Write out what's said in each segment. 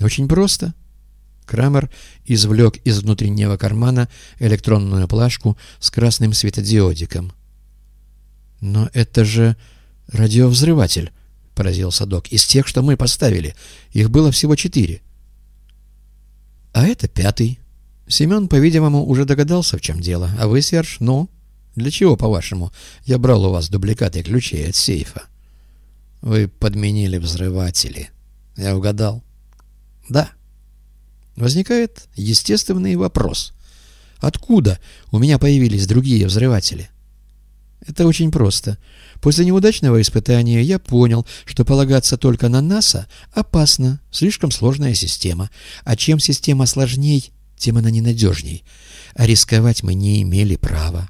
Очень просто. Крамер извлек из внутреннего кармана электронную плашку с красным светодиодиком. «Но это же радиовзрыватель», — поразился док. «Из тех, что мы поставили. Их было всего четыре». «А это пятый. Семен, по-видимому, уже догадался, в чем дело. А вы, Серж, ну? Для чего, по-вашему, я брал у вас дубликаты ключей от сейфа?» «Вы подменили взрыватели. Я угадал?» «Да». Возникает естественный вопрос. Откуда у меня появились другие взрыватели? Это очень просто. После неудачного испытания я понял, что полагаться только на НАСА опасно, слишком сложная система. А чем система сложней, тем она ненадежней. А рисковать мы не имели права.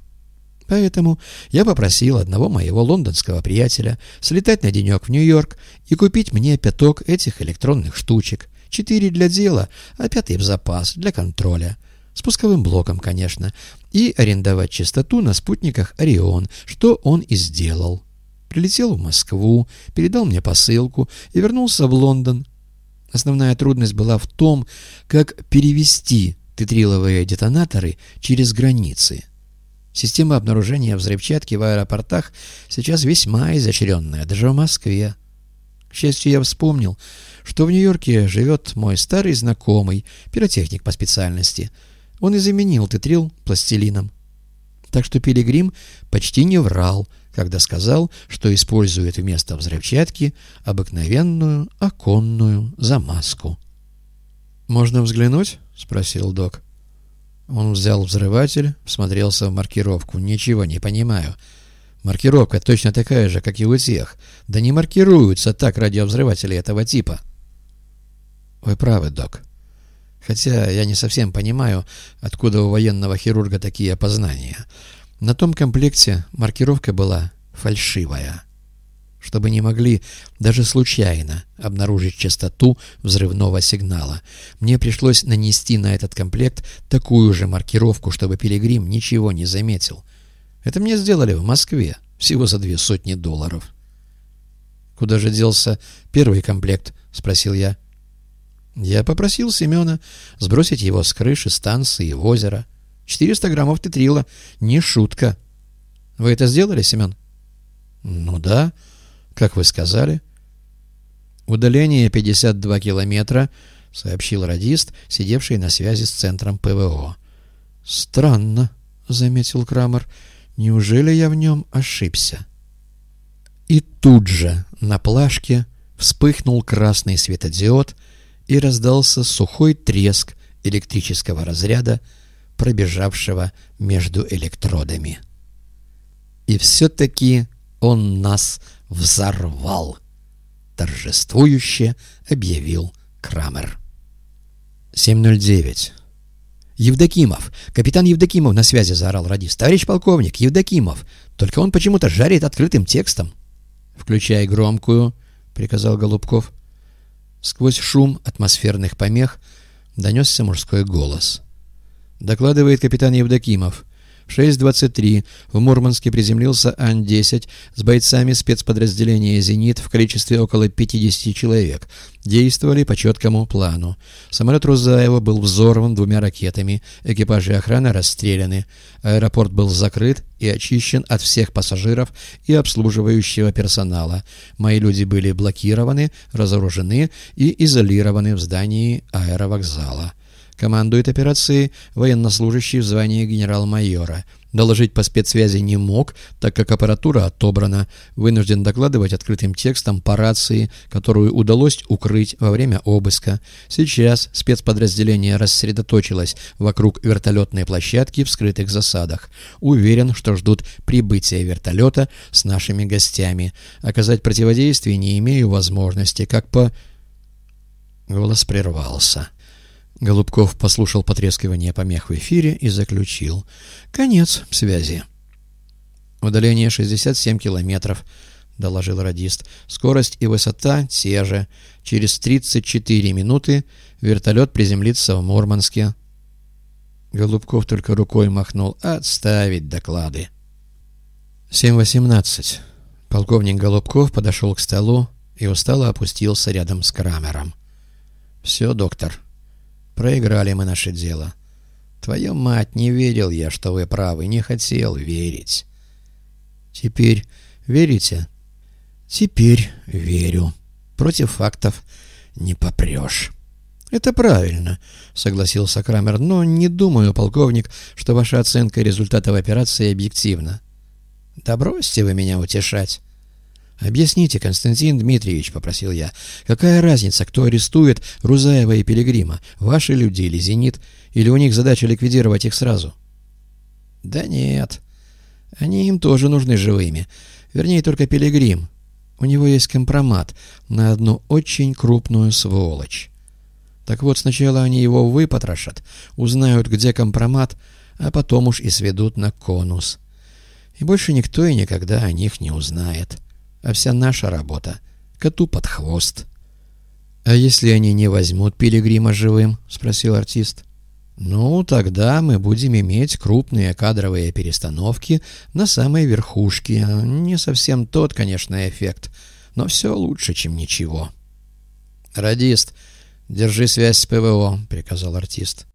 Поэтому я попросил одного моего лондонского приятеля слетать на денек в Нью-Йорк и купить мне пяток этих электронных штучек. Четыре для дела, а пятый в запас, для контроля. С пусковым блоком, конечно. И арендовать частоту на спутниках «Орион», что он и сделал. Прилетел в Москву, передал мне посылку и вернулся в Лондон. Основная трудность была в том, как перевести тетриловые детонаторы через границы. Система обнаружения взрывчатки в аэропортах сейчас весьма изощренная, даже в Москве. К счастью, я вспомнил, что в Нью-Йорке живет мой старый знакомый, пиротехник по специальности. Он и заменил тетрил пластилином. Так что Пилигрим почти не врал, когда сказал, что использует вместо взрывчатки обыкновенную оконную замазку. «Можно взглянуть?» — спросил док. Он взял взрыватель, всмотрелся в маркировку. «Ничего не понимаю». Маркировка точно такая же, как и у тех. Да не маркируются так радиовзрыватели этого типа. Вы правы, док. Хотя я не совсем понимаю, откуда у военного хирурга такие опознания. На том комплекте маркировка была фальшивая. Чтобы не могли даже случайно обнаружить частоту взрывного сигнала. Мне пришлось нанести на этот комплект такую же маркировку, чтобы Пилигрим ничего не заметил. Это мне сделали в Москве, всего за две сотни долларов. «Куда же делся первый комплект?» — спросил я. Я попросил Семена сбросить его с крыши станции в озеро. 400 граммов тетрила. Не шутка. Вы это сделали, Семен? Ну да, как вы сказали. Удаление 52 километра, сообщил радист, сидевший на связи с центром ПВО. Странно, заметил Крамер. Неужели я в нем ошибся? И тут же на плашке вспыхнул красный светодиод — и раздался сухой треск электрического разряда, пробежавшего между электродами. «И все-таки он нас взорвал!» — торжествующе объявил Крамер. 7.09 «Евдокимов! Капитан Евдокимов на связи!» — заорал радист. «Товарищ полковник, Евдокимов! Только он почему-то жарит открытым текстом!» «Включай громкую!» — приказал Голубков. Сквозь шум атмосферных помех донесся мужской голос. Докладывает капитан Евдокимов. В 6.23 в Мурманске приземлился Ан-10 с бойцами спецподразделения «Зенит» в количестве около 50 человек. Действовали по четкому плану. Самолет Рузаева был взорван двумя ракетами, экипажи охраны расстреляны. Аэропорт был закрыт и очищен от всех пассажиров и обслуживающего персонала. Мои люди были блокированы, разоружены и изолированы в здании аэровокзала. Командует операцией военнослужащий в звании генерал-майора. Доложить по спецсвязи не мог, так как аппаратура отобрана. Вынужден докладывать открытым текстом по рации, которую удалось укрыть во время обыска. Сейчас спецподразделение рассредоточилось вокруг вертолетной площадки в скрытых засадах. Уверен, что ждут прибытия вертолета с нашими гостями. Оказать противодействие не имею возможности, как по... Голос прервался. Голубков послушал потрескивание помех в эфире и заключил. «Конец связи». «Удаление 67 километров», — доложил радист. «Скорость и высота те же. Через 34 минуты вертолет приземлится в Мурманске». Голубков только рукой махнул. «Отставить доклады». 7.18. Полковник Голубков подошел к столу и устало опустился рядом с Крамером. Все, доктор. Проиграли мы наше дело. Твою мать, не верил я, что вы правы, не хотел верить. Теперь верите? Теперь верю. Против фактов не попрешь. «Это правильно», — согласился Крамер, — «но не думаю, полковник, что ваша оценка результатов операции объективна». «Да бросьте вы меня утешать». «Объясните, Константин Дмитриевич», — попросил я, — «какая разница, кто арестует Рузаева и Пилигрима, ваши люди или «Зенит», или у них задача ликвидировать их сразу?» «Да нет, они им тоже нужны живыми, вернее, только Пилигрим. У него есть компромат на одну очень крупную сволочь». Так вот, сначала они его выпотрошат, узнают, где компромат, а потом уж и сведут на конус. И больше никто и никогда о них не узнает. А вся наша работа — коту под хвост. — А если они не возьмут пилигрима живым? — спросил артист. — Ну, тогда мы будем иметь крупные кадровые перестановки на самой верхушке. Не совсем тот, конечно, эффект, но все лучше, чем ничего. — Радист, — «Держи связь с ПВО», — приказал артист.